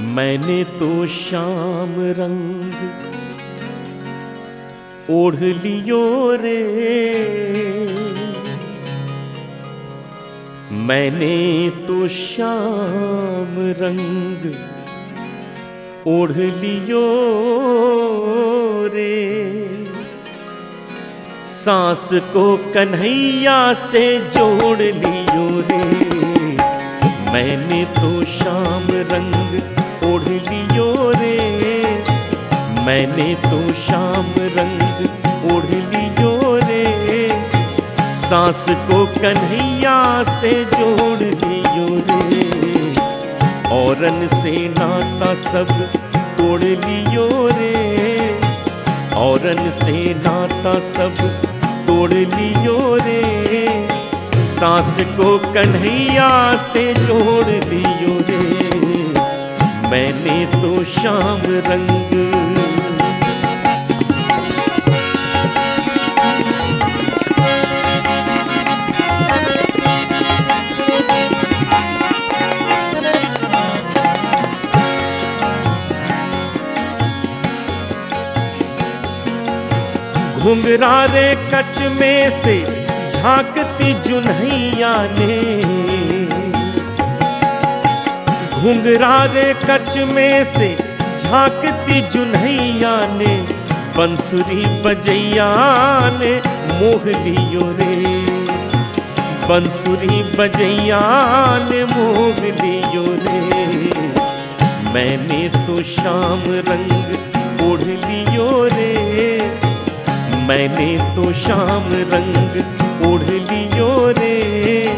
मैंने तो शाम रंग ओढ़ लियो रे। मैंने तो शाम रंग ओढ़ लियो रे। सांस को कन्हैया से जोड़ लियो रे। मैंने तो शाम रंग ओढ़ लियो रे। सांस को कन्हैया से जोड़ लियो रे। औरन से नाता सब तोड़ लियो रे। औरन से नाता सब तोड़ लियो रे। सांस को कन्हैया से जोड़ लियो रे। मैंने तो शाम रंग घुंघरारे कच में से झांकती जुन्हैया ने। घुंघरारे कच में से झांकती जुन्हैया ने, बंसुरी बजैया ने मोह लियो रे। बंसुरी बजैया ने मोह लियो रे। मैंने तो शाम रंग मैंने तो शाम रंग ओढ़ लियो रे।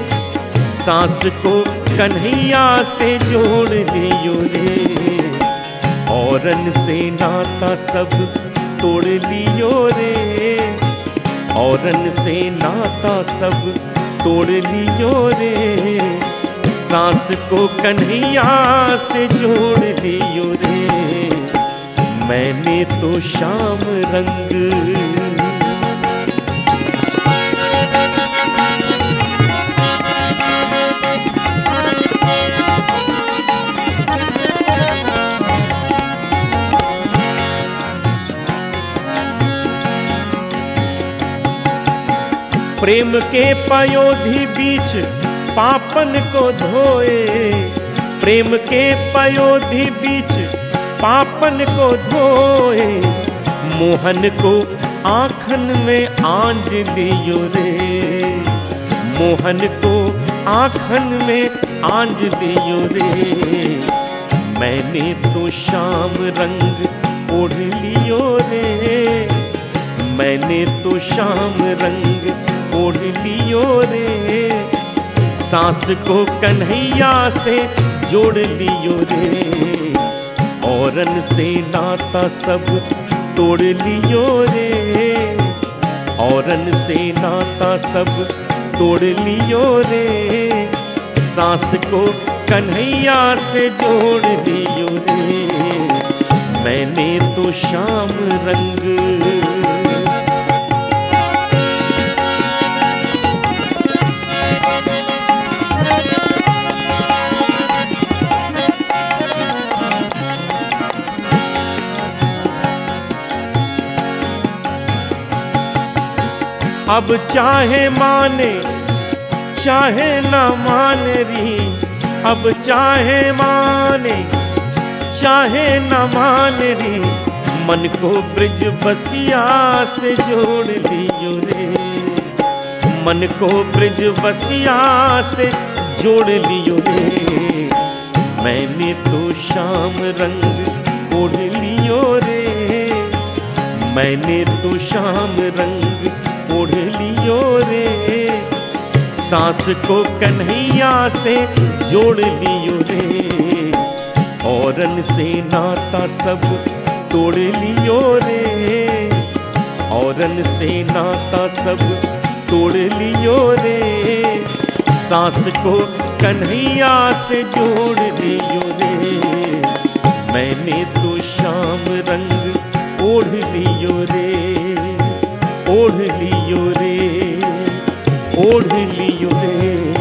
सांस को कन्हैया से जोड़ लियो रे। औरन से नाता सब तोड़ लियो रे। औरन से नाता सब तोड़ लियो रे। सांस को कन्हैया से जोड़ लियो रे। मैंने तो शाम रंग प्रेम के पयोधि बीच पापन को धोए। प्रेम के पयोधि बीच पापन को धोए। मोहन को आखन में आंज दियो रे। मोहन को आखन में आंज दियो रे। मैंने तो शाम रंग ओढ़ लियो रे। मैंने तो शाम रंग ओढ़ लियो रे सांस को कन्हैया से जोड़ लियो रे। औरन से नाता सब तोड़ लियो रे। औरन से नाता सब तोड़ लियो रे। सांस को कन्हैया से जोड़ लियो रे। मैंने तो शाम रंग अब चाहे माने, चाहे न मान रही अब चाहे माने, चाहे न मान रही मन को ब्रिज बसिया से जोड़ लियो रे। मन को ब्रिज बसिया से जोड़ लियो रे। मैंने तो शाम रंग ओढ़ लियो रे। मैंने तो शाम रंग ओढ़ लियो रे। सांस को कन्हैया से जोड़ लियो रे। औरन से नाता सब तोड़ लियो रे। औरन से नाता सब तोड़ लियो रे। सांस को कन्हैया से जोड़ लियो रे। मैंने तो शाम रंग ओढ़ लियो रे। ओढ़ लियो रे ओढ़ लियो रे